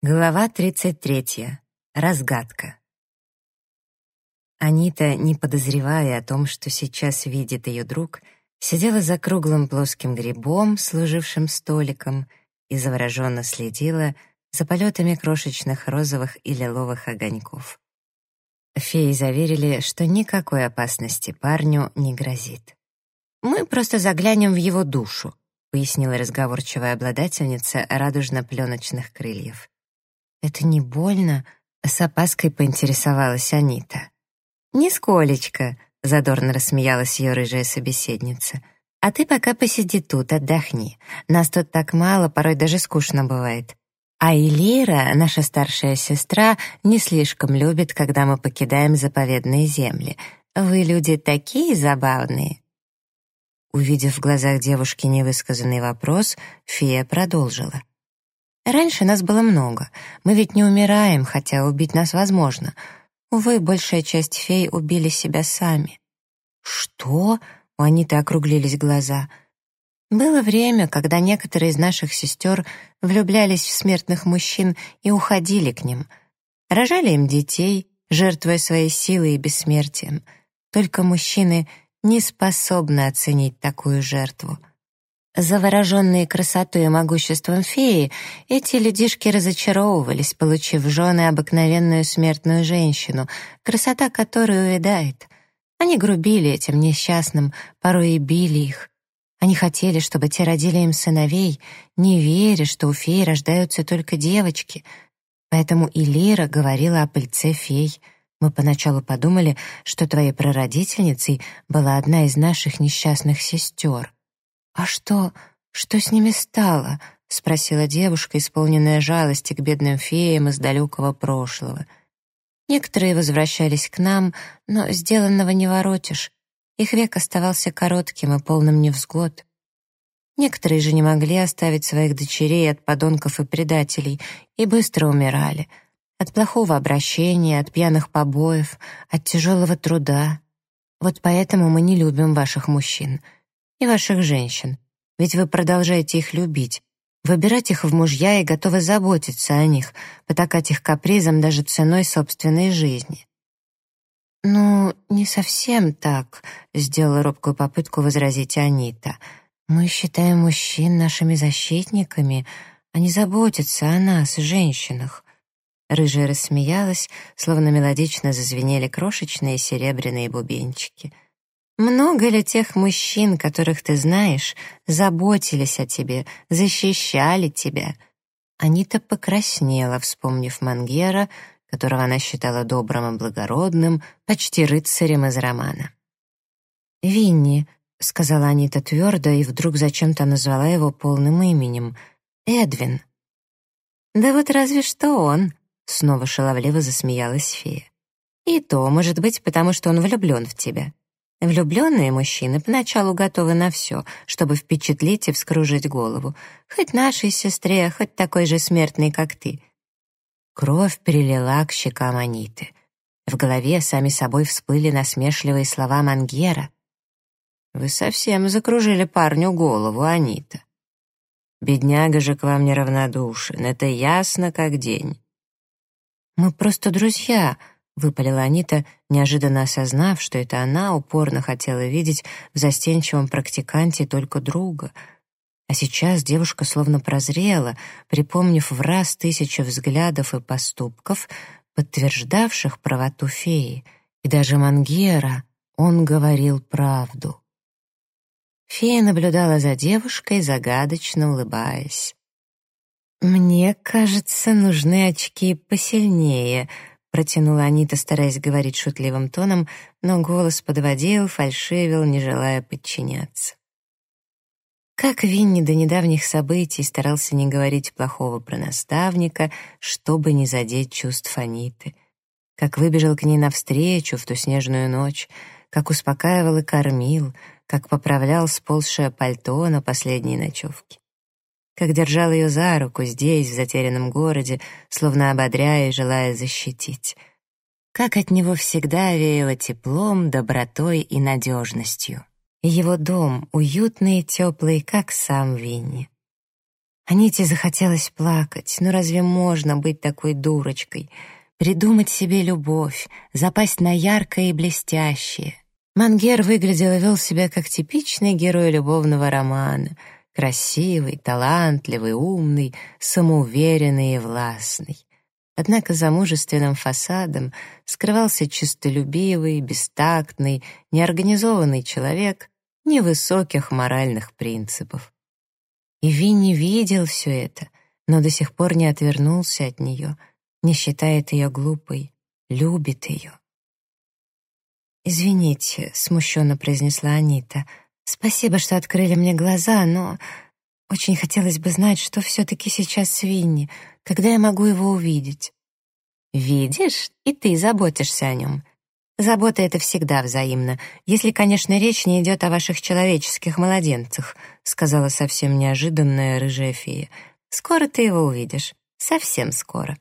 Глава 33. Разгадка. Анита, не подозревая о том, что сейчас видит ее друг, сидела за круглым плоским грибом, служившим столиком, и завороженно следила за полетами крошечных розовых и лиловых огоньков. Феи заверили, что никакой опасности парню не грозит. «Мы просто заглянем в его душу», пояснила разговорчивая обладательница радужно-пленочных крыльев. «Это не больно?» — с опаской поинтересовалась Анита. «Нисколечко», — задорно рассмеялась ее рыжая собеседница. «А ты пока посиди тут, отдохни. Нас тут так мало, порой даже скучно бывает. А Элира, наша старшая сестра, не слишком любит, когда мы покидаем заповедные земли. Вы люди такие забавные». Увидев в глазах девушки невысказанный вопрос, фея продолжила. Раньше нас было много. Мы ведь не умираем, хотя убить нас возможно. Увы, большая часть фей убили себя сами. Что? У Аниты округлились глаза. Было время, когда некоторые из наших сестер влюблялись в смертных мужчин и уходили к ним. Рожали им детей, жертвуя своей силой и бессмертием. Только мужчины не способны оценить такую жертву. Завороженные красотой и могуществом феи, эти людишки разочаровывались, получив в жены обыкновенную смертную женщину, красота которой увядает. Они грубили этим несчастным, порой и били их. Они хотели, чтобы те родили им сыновей, не веря, что у феи рождаются только девочки. Поэтому и Лира говорила о пыльце фей. Мы поначалу подумали, что твоей прародительницей была одна из наших несчастных сестер. «А что... что с ними стало?» — спросила девушка, исполненная жалости к бедным феям из далекого прошлого. Некоторые возвращались к нам, но сделанного не воротишь. Их век оставался коротким и полным невзгод. Некоторые же не могли оставить своих дочерей от подонков и предателей и быстро умирали. От плохого обращения, от пьяных побоев, от тяжелого труда. Вот поэтому мы не любим ваших мужчин — и ваших женщин, ведь вы продолжаете их любить, выбирать их в мужья и готовы заботиться о них, потакать их капризам даже ценой собственной жизни. «Ну, не совсем так», — сделала робкую попытку возразить Анита. «Мы считаем мужчин нашими защитниками, они заботятся о нас, женщинах». Рыжая рассмеялась, словно мелодично зазвенели крошечные серебряные бубенчики — много ли тех мужчин, которых ты знаешь, заботились о тебе, защищали тебя? Анита покраснела, вспомнив Мангера, которого она считала добрым и благородным, почти рыцарем из романа. «Винни», — сказала Анита твердо и вдруг зачем-то назвала его полным именем, «Эдвин». «Да вот разве что он», — снова шаловливо засмеялась фея. «И то, может быть, потому что он влюблен в тебя. Влюбленные мужчины поначалу готовы на все, чтобы впечатлить и вскружить голову. Хоть нашей сестре, хоть такой же смертной, как ты. Кровь перелила к щекам Аниты. В голове сами собой всплыли насмешливые слова Мангера. «Вы совсем закружили парню голову, Анита. Бедняга же к вам неравнодушен, это ясно как день». «Мы просто друзья», выпалила Анита, неожиданно осознав, что это она упорно хотела видеть в застенчивом практиканте только друга. А сейчас девушка словно прозрела, припомнив в раз тысячу взглядов и поступков, подтверждавших правоту феи. И даже Мангера, он говорил правду. Фея наблюдала за девушкой, загадочно улыбаясь. «Мне кажется, нужны очки посильнее», Протянула Анита, стараясь говорить шутливым тоном, но голос подводил, фальшивил, не желая подчиняться. Как Винни до недавних событий старался не говорить плохого про наставника, чтобы не задеть чувств Аниты. Как выбежал к ней навстречу в ту снежную ночь, как успокаивал и кормил, как поправлял сползшее пальто на последней ночевке как держал ее за руку здесь, в затерянном городе, словно ободряя и желая защитить. Как от него всегда веяло теплом, добротой и надежностью. Его дом уютный и теплый, как сам Винни. Аните захотелось плакать. Ну разве можно быть такой дурочкой? Придумать себе любовь, запасть на яркое и блестящее. Мангер выглядел и вел себя как типичный герой любовного романа. Красивый, талантливый, умный, самоуверенный и властный. Однако за мужественным фасадом скрывался честолюбивый, бестактный, неорганизованный человек невысоких моральных принципов. И Винни видел все это, но до сих пор не отвернулся от нее, не считает ее глупой, любит ее. «Извините», — смущенно произнесла Анита. «Спасибо, что открыли мне глаза, но очень хотелось бы знать, что все-таки сейчас с Винни, когда я могу его увидеть». «Видишь, и ты заботишься о нем. Забота — это всегда взаимно, если, конечно, речь не идет о ваших человеческих младенцах», сказала совсем неожиданная рыжая фея. «Скоро ты его увидишь. Совсем скоро».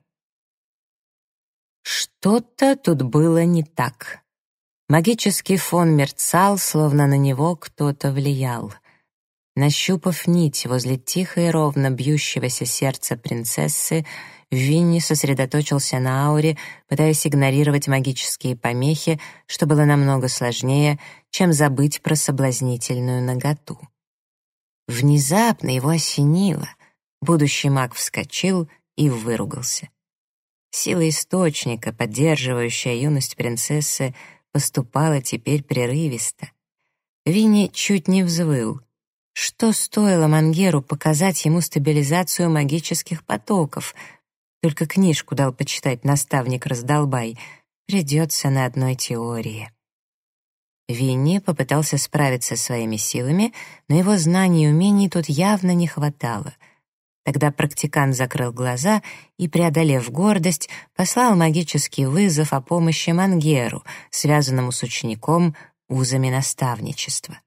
Что-то тут было не так. Магический фон мерцал, словно на него кто-то влиял. Нащупав нить возле тихо и ровно бьющегося сердца принцессы, Винни сосредоточился на ауре, пытаясь игнорировать магические помехи, что было намного сложнее, чем забыть про соблазнительную наготу. Внезапно его осенило. Будущий маг вскочил и выругался. Сила источника, поддерживающая юность принцессы, поступала теперь прерывисто. Винни чуть не взвыл. Что стоило Мангеру показать ему стабилизацию магических потоков — только книжку дал почитать наставник-раздолбай. Придется на одной теории. Винни попытался справиться своими силами, но его знаний и умений тут явно не хватало. Тогда практикант закрыл глаза и, преодолев гордость, послал магический вызов о помощи Мангеру, связанному с учеником узами наставничества.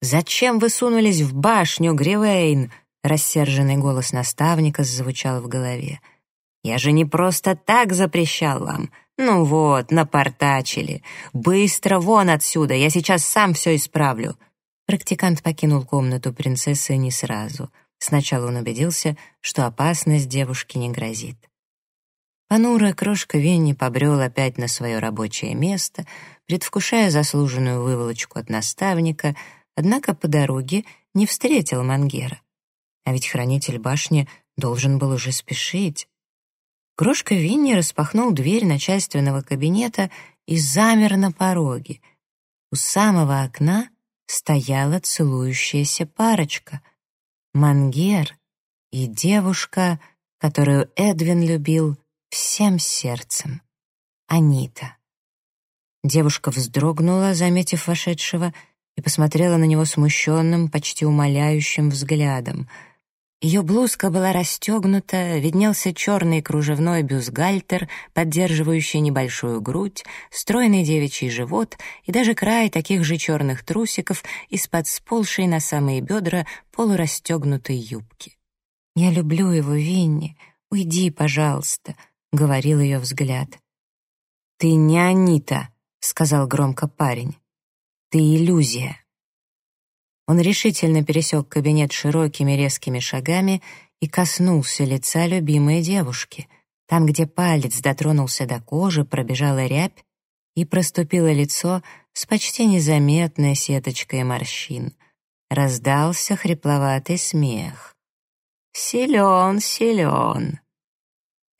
«Зачем вы сунулись в башню, Гривейн?» Рассерженный голос наставника звучал в голове. Я же не просто так запрещал вам. Ну вот, напортачили. Быстро вон отсюда, я сейчас сам все исправлю». Практикант покинул комнату принцессы не сразу. Сначала он убедился, что опасность девушке не грозит. Понурая крошка Венни побрел опять на свое рабочее место, предвкушая заслуженную выволочку от наставника, однако по дороге не встретил Мангера. А ведь хранитель башни должен был уже спешить. Крошка Винни распахнул дверь начальственного кабинета и замер на пороге. У самого окна стояла целующаяся парочка. Мангер и девушка, которую Эдвин любил всем сердцем. Анита. Девушка вздрогнула, заметив вошедшего, и посмотрела на него смущенным, почти умоляющим взглядом — ее блузка была расстегнута, виднелся черный кружевной бюстгальтер, поддерживающий небольшую грудь, стройный девичий живот и даже край таких же черных трусиков из-под сползшей на самые бедра полурастегнутой юбки. «Я люблю его, Винни. Уйди, пожалуйста», — говорил ее взгляд. «Ты не Анита», — сказал громко парень. «Ты иллюзия». Он решительно пересек кабинет широкими резкими шагами и коснулся лица любимой девушки. Там, где палец дотронулся до кожи, пробежала рябь, и проступило лицо с почти незаметной сеточкой морщин. Раздался хрипловатый смех. «Силен, силен!»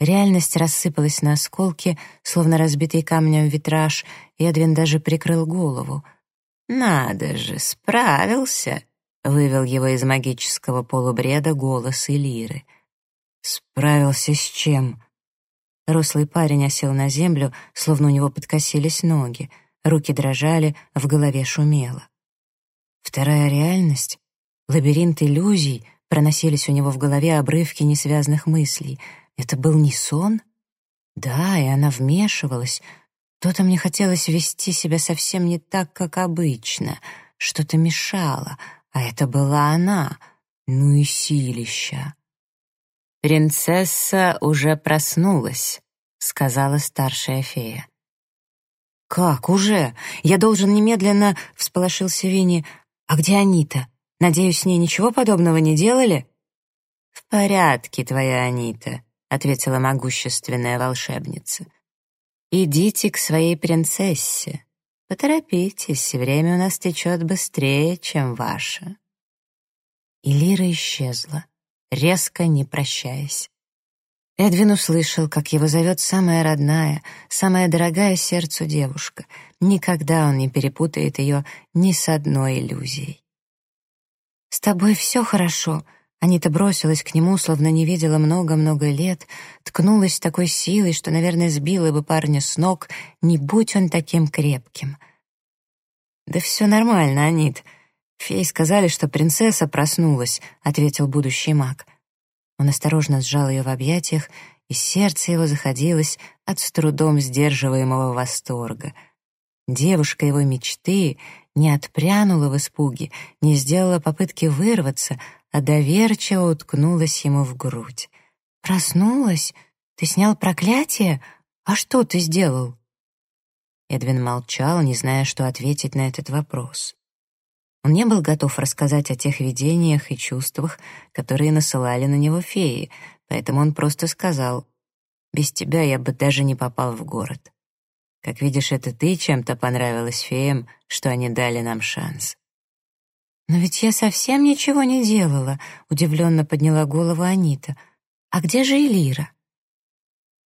Реальность рассыпалась на осколки, словно разбитый камнем витраж, и Эдвин даже прикрыл голову — «Надо же, справился!» — вывел его из магического полубреда голос Элиры. «Справился с чем?» Рослый парень осел на землю, словно у него подкосились ноги. Руки дрожали, в голове шумело. Вторая реальность, лабиринт иллюзий, проносились у него в голове обрывки несвязных мыслей. Это был не сон? Да, и она вмешивалась, то-то мне хотелось вести себя совсем не так, как обычно. Что-то мешало, а это была она. Ну и силища. «Принцесса уже проснулась», — сказала старшая фея. «Как уже? Я должен немедленно...» — всполошился Винни. «А где Анита? Надеюсь, с ней ничего подобного не делали?» «В порядке, твоя Анита», — ответила могущественная волшебница. «Идите к своей принцессе. Поторопитесь, время у нас течет быстрее, чем ваше». И Лира исчезла, резко не прощаясь. Эдвин услышал, как его зовет самая родная, самая дорогая сердцу девушка. Никогда он не перепутает ее ни с одной иллюзией. «С тобой все хорошо», Анита бросилась к нему, словно не видела много-много лет, ткнулась с такой силой, что, наверное, сбила бы парня с ног, не будь он таким крепким. «Да все нормально, Анит. Феи сказали, что принцесса проснулась», — ответил будущий маг. Он осторожно сжал ее в объятиях, и сердце его заходилось от с трудом сдерживаемого восторга. Девушка его мечты не отпрянула в испуге, не сделала попытки вырваться, а доверчиво уткнулась ему в грудь. «Проснулась? Ты снял проклятие? А что ты сделал?» Эдвин молчал, не зная, что ответить на этот вопрос. Он не был готов рассказать о тех видениях и чувствах, которые насылали на него феи, поэтому он просто сказал, «Без тебя я бы даже не попал в город. Как видишь, это ты чем-то понравилась феям, что они дали нам шанс». «Но ведь я совсем ничего не делала», — удивленно подняла голову Анита. «А где же Элира?»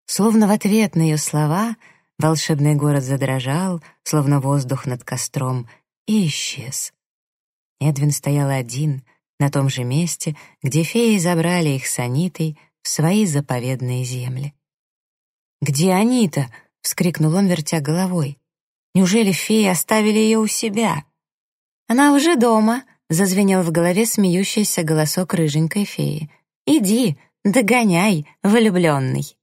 Словно в ответ на ее слова волшебный город задрожал, словно воздух над костром, и исчез. Эдвин стоял один, на том же месте, где феи забрали их с Анитой в свои заповедные земли. «Где Анита?» — вскрикнул он, вертя головой. «Неужели феи оставили ее у себя?» «Она уже дома», — зазвенел в голове смеющийся голосок рыженькой феи. «Иди, догоняй, влюбленный».